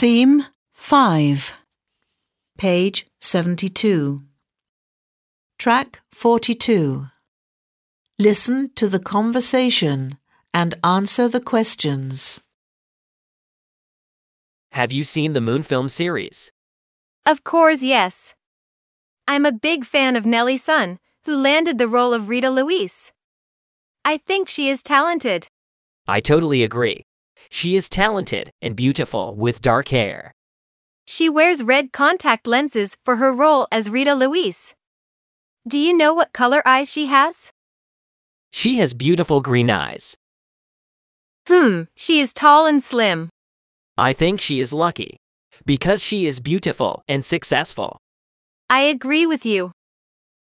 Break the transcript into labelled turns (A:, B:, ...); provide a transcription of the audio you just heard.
A: Theme 5, page 72. Track 42. Listen to the conversation and answer the questions.
B: Have you seen the Moon film series?
C: Of course, yes. I'm a big fan of Nellie Sun, who landed the role of Rita Louise. I think she is talented.
B: I totally agree. She is talented and beautiful with dark hair.
C: She wears red contact lenses for her role as Rita Louise. Do you know what color eyes she has?
B: She has beautiful green eyes.
C: Hmm, she is tall and slim.
B: I think she is lucky because she is beautiful and successful.
C: I agree with you.